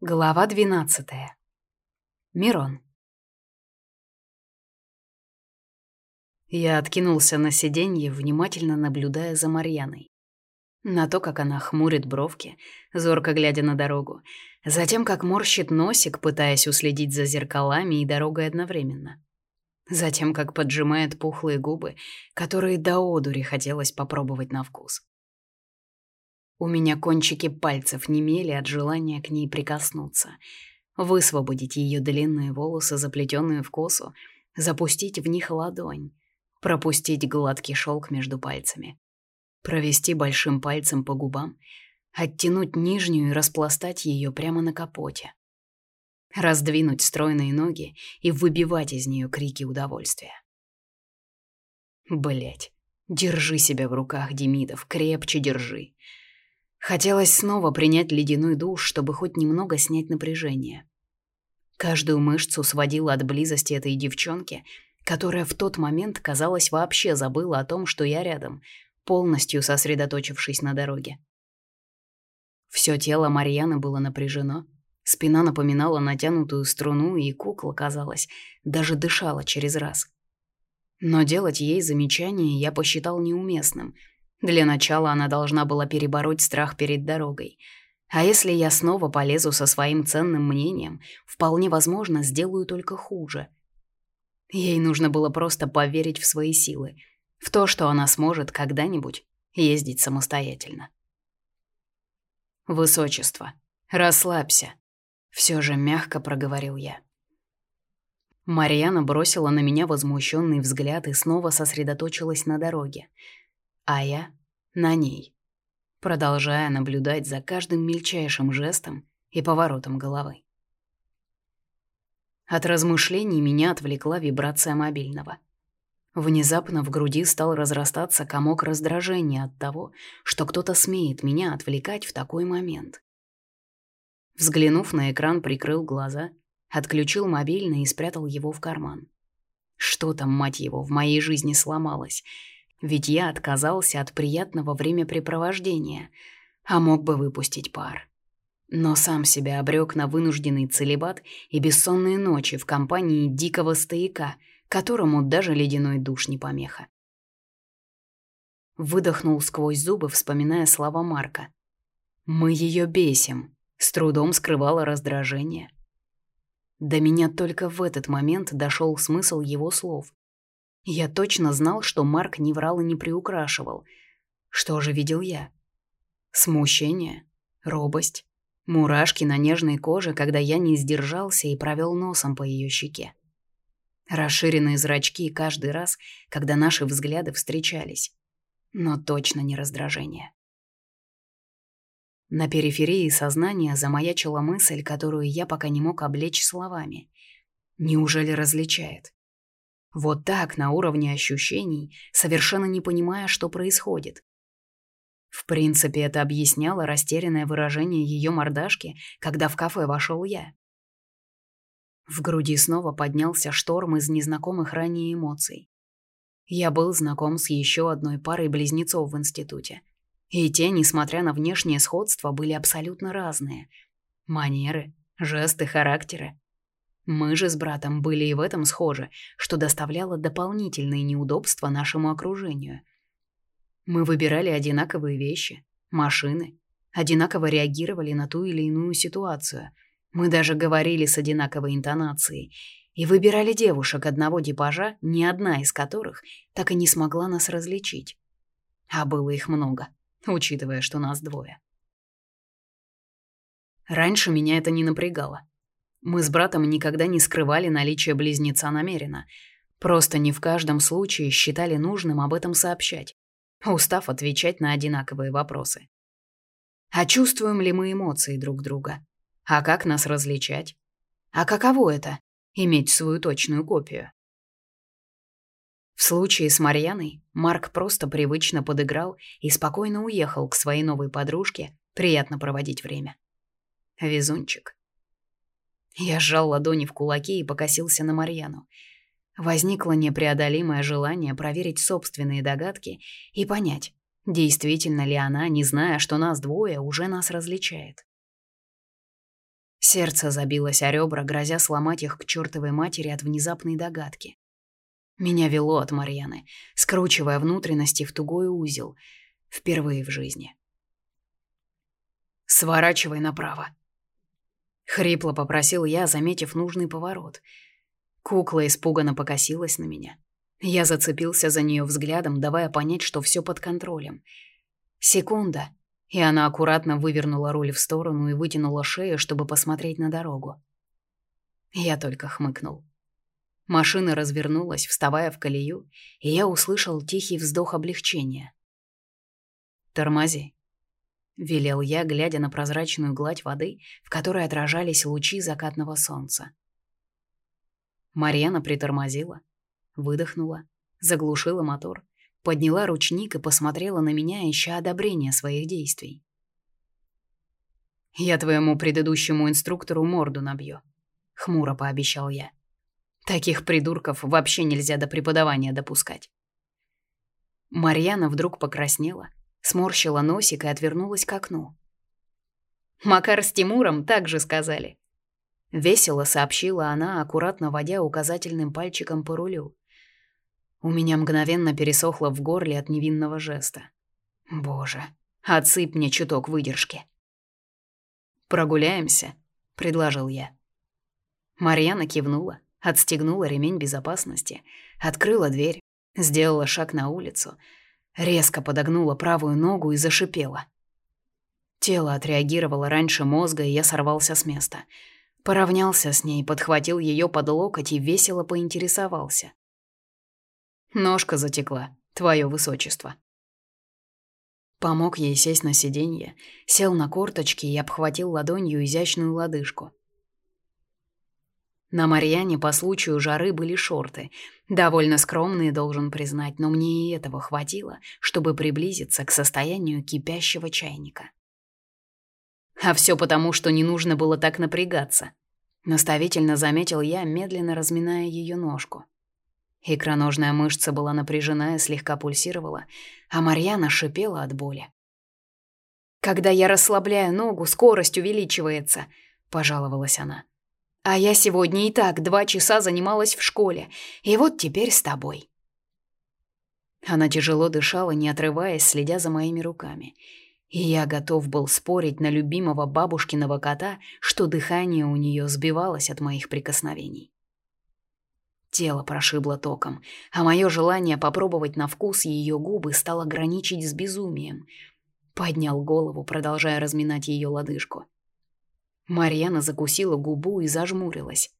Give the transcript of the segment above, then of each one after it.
Глава 12. Мирон. Я откинулся на сиденье, внимательно наблюдая за Марьяной. На то, как она хмурит бровки, зорко глядя на дорогу, затем как морщит носик, пытаясь уследить за зеркалами и дорогой одновременно. Затем как поджимает пухлые губы, которые до одури хотелось попробовать на вкус. У меня кончики пальцев немели от желания к ней прикоснуться, высвободить ее длинные волосы, заплетенные в косу, запустить в них ладонь, пропустить гладкий шелк между пальцами, провести большим пальцем по губам, оттянуть нижнюю и распластать ее прямо на капоте, раздвинуть стройные ноги и выбивать из нее крики удовольствия. Блять, держи себя в руках, Демидов, крепче держи. Хотелось снова принять ледяной душ, чтобы хоть немного снять напряжение. Каждую мышцу сводила от близости этой девчонки, которая в тот момент, казалось, вообще забыла о том, что я рядом, полностью сосредоточившись на дороге. Все тело Марьяны было напряжено, спина напоминала натянутую струну, и кукла, казалось, даже дышала через раз. Но делать ей замечание я посчитал неуместным — для начала она должна была перебороть страх перед дорогой. А если я снова полезу со своим ценным мнением, вполне возможно, сделаю только хуже. Ей нужно было просто поверить в свои силы, в то, что она сможет когда-нибудь ездить самостоятельно. «Высочество, расслабься», — все же мягко проговорил я. Марьяна бросила на меня возмущенный взгляд и снова сосредоточилась на дороге — а я на ней, продолжая наблюдать за каждым мельчайшим жестом и поворотом головы. От размышлений меня отвлекла вибрация мобильного. Внезапно в груди стал разрастаться комок раздражения от того, что кто-то смеет меня отвлекать в такой момент. Взглянув на экран, прикрыл глаза, отключил мобильный и спрятал его в карман. Что там, мать его, в моей жизни сломалось — ведь я отказался от приятного времяпрепровождения, а мог бы выпустить пар. Но сам себя обрек на вынужденный целебат и бессонные ночи в компании дикого стояка, которому даже ледяной душ не помеха. Выдохнул сквозь зубы, вспоминая слова Марка. «Мы ее бесим», с трудом скрывала раздражение. До меня только в этот момент дошел смысл его слов. Я точно знал, что Марк не врал и не приукрашивал. Что же видел я? Смущение, робость, мурашки на нежной коже, когда я не сдержался и провел носом по ее щеке. Расширенные зрачки каждый раз, когда наши взгляды встречались. Но точно не раздражение. На периферии сознания замаячила мысль, которую я пока не мог облечь словами. Неужели различает? Вот так, на уровне ощущений, совершенно не понимая, что происходит. В принципе, это объясняло растерянное выражение ее мордашки, когда в кафе вошел я. В груди снова поднялся шторм из незнакомых ранее эмоций. Я был знаком с еще одной парой близнецов в институте. И те, несмотря на внешнее сходство, были абсолютно разные. Манеры, жесты, характеры. Мы же с братом были и в этом схожи, что доставляло дополнительные неудобства нашему окружению. Мы выбирали одинаковые вещи, машины, одинаково реагировали на ту или иную ситуацию. Мы даже говорили с одинаковой интонацией и выбирали девушек одного типажа, ни одна из которых так и не смогла нас различить. А было их много, учитывая, что нас двое. Раньше меня это не напрягало. Мы с братом никогда не скрывали наличие близнеца намеренно. Просто не в каждом случае считали нужным об этом сообщать, устав отвечать на одинаковые вопросы. А чувствуем ли мы эмоции друг друга? А как нас различать? А каково это — иметь свою точную копию? В случае с Марьяной Марк просто привычно подыграл и спокойно уехал к своей новой подружке приятно проводить время. Везунчик. Я сжал ладони в кулаки и покосился на Марьяну. Возникло непреодолимое желание проверить собственные догадки и понять, действительно ли она, не зная, что нас двое, уже нас различает. Сердце забилось о ребра, грозя сломать их к чертовой матери от внезапной догадки. Меня вело от Марьяны, скручивая внутренности в тугой узел, впервые в жизни. «Сворачивай направо», — хрипло попросил я, заметив нужный поворот. Кукла испуганно покосилась на меня. Я зацепился за нее взглядом, давая понять, что все под контролем. Секунда, и она аккуратно вывернула руль в сторону и вытянула шею, чтобы посмотреть на дорогу. Я только хмыкнул. Машина развернулась, вставая в колею, и я услышал тихий вздох облегчения. «Тормози», — велел я, глядя на прозрачную гладь воды, в которой отражались лучи закатного солнца. Марьяна притормозила, выдохнула, заглушила мотор, подняла ручник и посмотрела на меня, ища одобрения своих действий. «Я твоему предыдущему инструктору морду набью», — хмуро пообещал я. «Таких придурков вообще нельзя до преподавания допускать». Марьяна вдруг покраснела, сморщила носик и отвернулась к окну. «Макар с Тимуром также сказали». Весело сообщила она, аккуратно водя указательным пальчиком по рулю. У меня мгновенно пересохло в горле от невинного жеста. Боже, отсыпь мне чуток выдержки. «Прогуляемся», — предложил я. Марьяна кивнула, отстегнула ремень безопасности, открыла дверь, сделала шаг на улицу, резко подогнула правую ногу и зашипела. Тело отреагировало раньше мозга, и я сорвался с места. Поравнялся с ней, подхватил ее под локоть и весело поинтересовался. Ножка затекла, твое высочество. Помог ей сесть на сиденье, сел на корточки и обхватил ладонью изящную лодыжку. На Марьяне по случаю жары были шорты, довольно скромные, должен признать, но мне и этого хватило, чтобы приблизиться к состоянию кипящего чайника. А все потому, что не нужно было так напрягаться. Наставительно заметил я, медленно разминая ее ножку. Икроножная мышца была напряжена и слегка пульсировала, а Марьяна шипела от боли. «Когда я расслабляю ногу, скорость увеличивается», — пожаловалась она. «А я сегодня и так два часа занималась в школе, и вот теперь с тобой». Она тяжело дышала, не отрываясь, следя за моими руками. И я готов был спорить на любимого бабушкиного кота, что дыхание у нее сбивалось от моих прикосновений. Тело прошибло током, а мое желание попробовать на вкус ее губы стало граничить с безумием. Поднял голову, продолжая разминать ее лодыжку. Марьяна закусила губу и зажмурилась.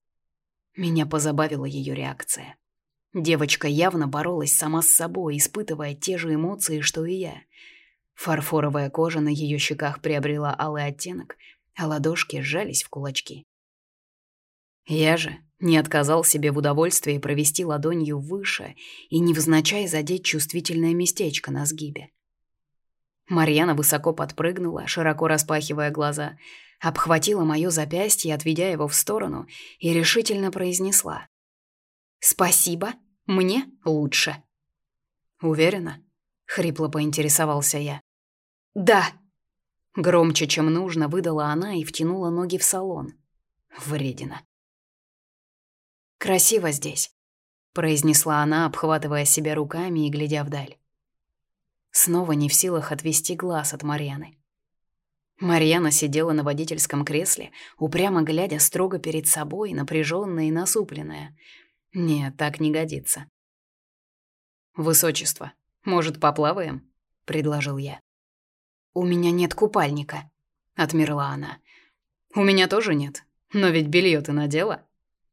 Меня позабавила ее реакция. Девочка явно боролась сама с собой, испытывая те же эмоции, что и я. Фарфоровая кожа на ее щеках приобрела алый оттенок, а ладошки сжались в кулачки. Я же не отказал себе в удовольствии провести ладонью выше и невзначай задеть чувствительное местечко на сгибе. Марьяна высоко подпрыгнула, широко распахивая глаза, обхватила мое запястье, отведя его в сторону, и решительно произнесла. «Спасибо, мне лучше». «Уверена?» — хрипло поинтересовался я. «Да». Громче, чем нужно, выдала она и втянула ноги в салон. Вредина. «Красиво здесь», — произнесла она, обхватывая себя руками и глядя вдаль. Снова не в силах отвести глаз от Марьяны. Марьяна сидела на водительском кресле, упрямо глядя строго перед собой, напряженная и насупленная. Нет, так не годится. «Высочество, может, поплаваем?» — предложил я. «У меня нет купальника», — отмерла она. «У меня тоже нет, но ведь белье ты надела?»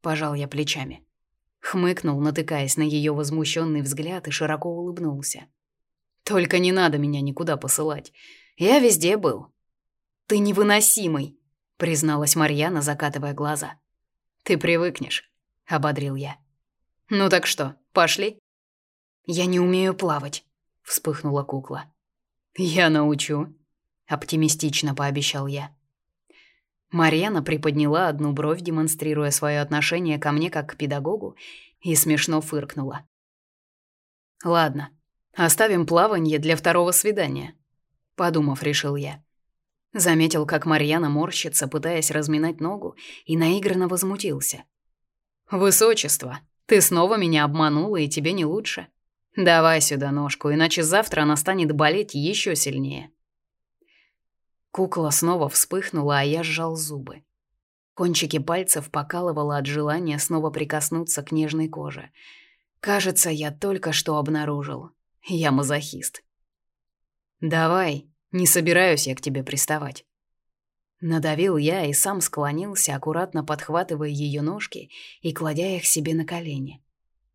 Пожал я плечами. Хмыкнул, натыкаясь на ее возмущенный взгляд и широко улыбнулся. «Только не надо меня никуда посылать. Я везде был». «Ты невыносимый», — призналась Марьяна, закатывая глаза. «Ты привыкнешь», — ободрил я. «Ну так что, пошли?» «Я не умею плавать», — вспыхнула кукла. «Я научу», — оптимистично пообещал я. Марьяна приподняла одну бровь, демонстрируя свое отношение ко мне как к педагогу, и смешно фыркнула. «Ладно, оставим плавание для второго свидания», — подумав, решил я. Заметил, как Марьяна морщится, пытаясь разминать ногу, и наигранно возмутился. «Высочество, ты снова меня обманула, и тебе не лучше. Давай сюда ножку, иначе завтра она станет болеть еще сильнее». Кукла снова вспыхнула, а я сжал зубы. Кончики пальцев покалывало от желания снова прикоснуться к нежной коже. Кажется, я только что обнаружил. Я мазохист. «Давай, не собираюсь я к тебе приставать». Надавил я и сам склонился, аккуратно подхватывая ее ножки и кладя их себе на колени.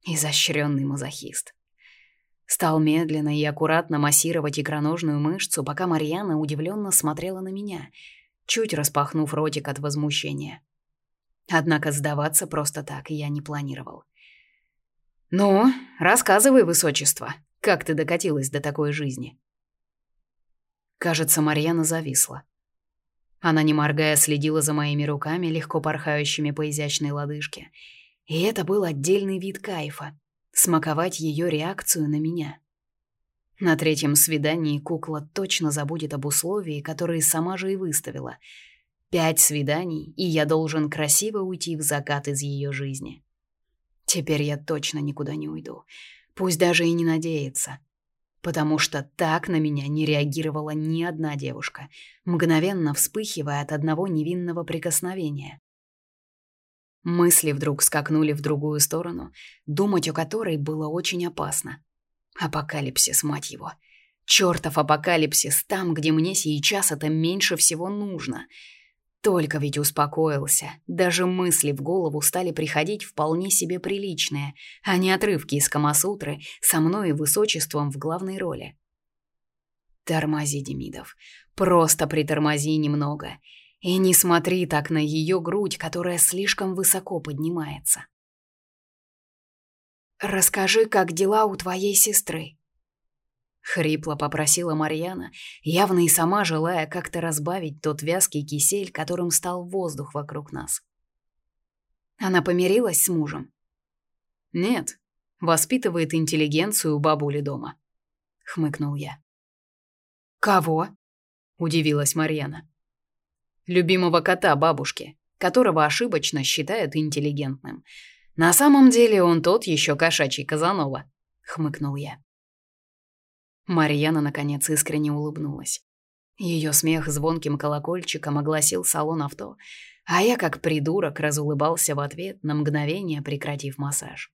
Изощренный мазохист. Стал медленно и аккуратно массировать икроножную мышцу, пока Марьяна удивленно смотрела на меня, чуть распахнув ротик от возмущения. Однако сдаваться просто так я не планировал. «Ну, рассказывай, высочество, как ты докатилась до такой жизни?» Кажется, Марьяна зависла. Она, не моргая, следила за моими руками, легко порхающими по изящной лодыжке. И это был отдельный вид кайфа — смаковать ее реакцию на меня. На третьем свидании кукла точно забудет об условии, которые сама же и выставила. Пять свиданий, и я должен красиво уйти в закат из ее жизни. Теперь я точно никуда не уйду. Пусть даже и не надеется. Потому что так на меня не реагировала ни одна девушка, мгновенно вспыхивая от одного невинного прикосновения. Мысли вдруг скакнули в другую сторону, думать о которой было очень опасно. Апокалипсис, мать его. Чёртов апокалипсис там, где мне сейчас это меньше всего нужно. Только ведь успокоился. Даже мысли в голову стали приходить вполне себе приличные, а не отрывки из Камасутры со мной и высочеством в главной роли. Тормози, Демидов. Просто притормози немного. И не смотри так на ее грудь, которая слишком высоко поднимается. «Расскажи, как дела у твоей сестры?» Хрипло попросила Марьяна, явно и сама желая как-то разбавить тот вязкий кисель, которым стал воздух вокруг нас. Она помирилась с мужем? Нет, воспитывает интеллигенцию бабули дома. Хмыкнул я. Кого? Удивилась Марьяна. Любимого кота бабушки, которого ошибочно считают интеллигентным. На самом деле он тот еще кошачий Казанова, хмыкнул я. Марьяна наконец искренне улыбнулась. Ее смех звонким колокольчиком огласил салон авто, а я как придурок разулыбался в ответ, на мгновение прекратив массаж.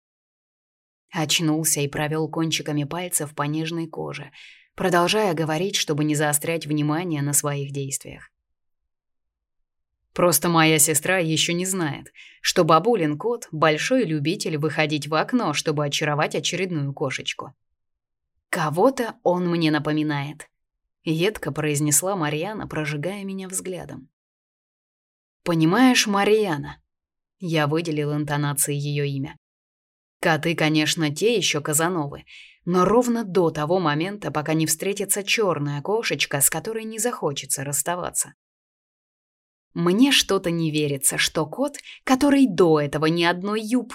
Очнулся и провел кончиками пальцев по нежной коже, продолжая говорить, чтобы не заострять внимание на своих действиях. Просто моя сестра еще не знает, что бабулин кот – большой любитель выходить в окно, чтобы очаровать очередную кошечку. «Кого-то он мне напоминает», — едко произнесла Марьяна, прожигая меня взглядом. «Понимаешь, Марьяна?» Я выделил интонацией ее имя. Коты, конечно, те еще Казановы, но ровно до того момента, пока не встретится черная кошечка, с которой не захочется расставаться. Мне что-то не верится, что кот, который до этого ни одной юб...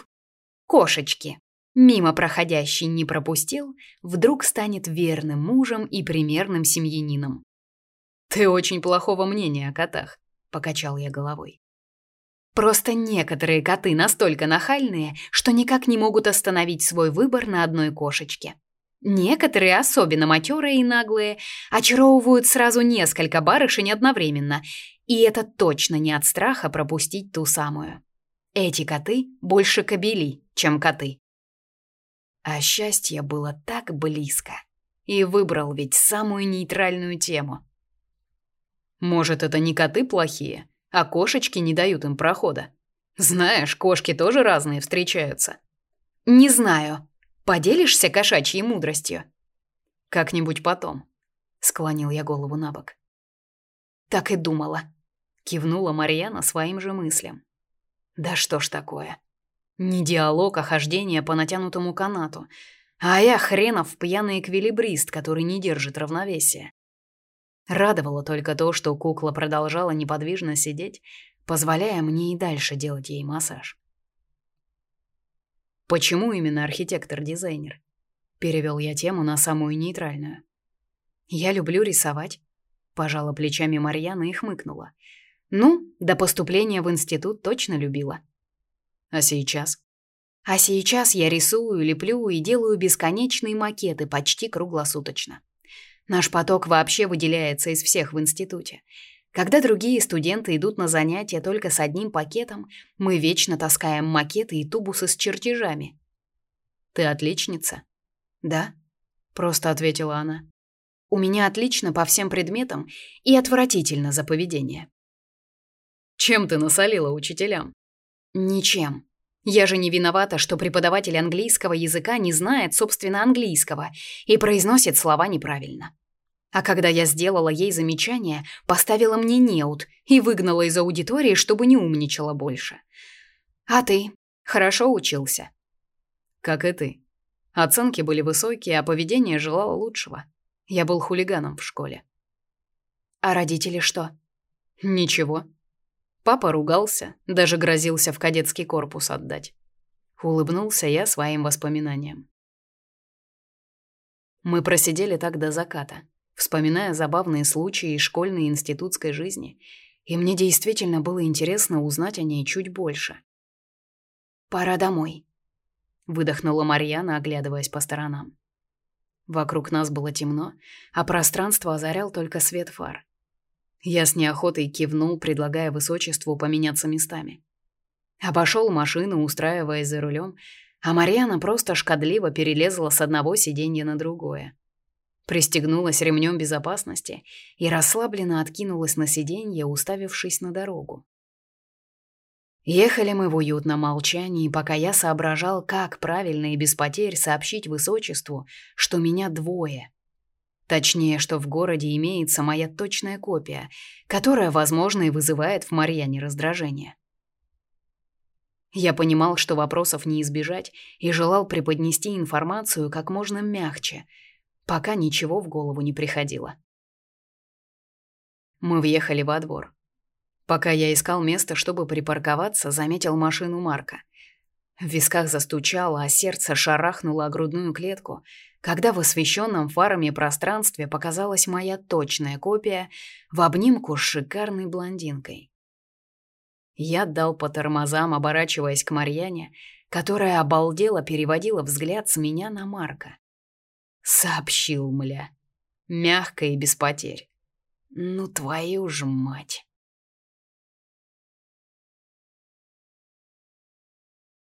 Кошечки. Мимо проходящий не пропустил, вдруг станет верным мужем и примерным семьянином. «Ты очень плохого мнения о котах», — покачал я головой. Просто некоторые коты настолько нахальные, что никак не могут остановить свой выбор на одной кошечке. Некоторые, особенно матерые и наглые, очаровывают сразу несколько барышень одновременно, и это точно не от страха пропустить ту самую. Эти коты больше кобели, чем коты. А счастье было так близко. И выбрал ведь самую нейтральную тему. Может, это не коты плохие, а кошечки не дают им прохода. Знаешь, кошки тоже разные встречаются. Не знаю. Поделишься кошачьей мудростью? Как-нибудь потом. Склонил я голову на бок. Так и думала кивнула Марьяна своим же мыслям. Да что ж такое? Не диалог, а хождение по натянутому канату. А я хренов пьяный эквилибрист, который не держит равновесия. Радовало только то, что кукла продолжала неподвижно сидеть, позволяя мне и дальше делать ей массаж. «Почему именно архитектор-дизайнер?» Перевел я тему на самую нейтральную. «Я люблю рисовать. Пожала плечами Марьяна и хмыкнула. Ну, до поступления в институт точно любила. А сейчас? А сейчас я рисую, леплю и делаю бесконечные макеты почти круглосуточно. Наш поток вообще выделяется из всех в институте. Когда другие студенты идут на занятия только с одним пакетом, мы вечно таскаем макеты и тубусы с чертежами. Ты отличница? Да, просто ответила она. У меня отлично по всем предметам и отвратительно за поведение. Чем ты насолила учителям? Ничем. Я же не виновата, что преподаватель английского языка не знает, собственно, английского и произносит слова неправильно. А когда я сделала ей замечание, поставила мне неуд и выгнала из аудитории, чтобы не умничала больше. А ты хорошо учился? Как и ты. Оценки были высокие, а поведение желало лучшего. Я был хулиганом в школе. А родители что? Ничего. Папа ругался, даже грозился в кадетский корпус отдать. Улыбнулся я своим воспоминаниям. Мы просидели так до заката, вспоминая забавные случаи из школьной и институтской жизни, и мне действительно было интересно узнать о ней чуть больше. «Пора домой», — выдохнула Марьяна, оглядываясь по сторонам. Вокруг нас было темно, а пространство озарял только свет фар. Я с неохотой кивнул, предлагая высочеству поменяться местами. Обошел машину, устраиваясь за рулем, а Марьяна просто шкодливо перелезла с одного сиденья на другое. Пристегнулась ремнем безопасности и расслабленно откинулась на сиденье, уставившись на дорогу. Ехали мы в уютном молчании, пока я соображал, как правильно и без потерь сообщить высочеству, что меня двое — Точнее, что в городе имеется моя точная копия, которая, возможно, и вызывает в Марьяне раздражение. Я понимал, что вопросов не избежать, и желал преподнести информацию как можно мягче, пока ничего в голову не приходило. Мы въехали во двор. Пока я искал место, чтобы припарковаться, заметил машину Марка. В висках застучало, а сердце шарахнуло о грудную клетку — когда в освещенном фарами пространстве показалась моя точная копия в обнимку с шикарной блондинкой. Я дал по тормозам, оборачиваясь к Марьяне, которая обалдела переводила взгляд с меня на Марка. Сообщил, мля. Мягко и без потерь. Ну, твою ж мать.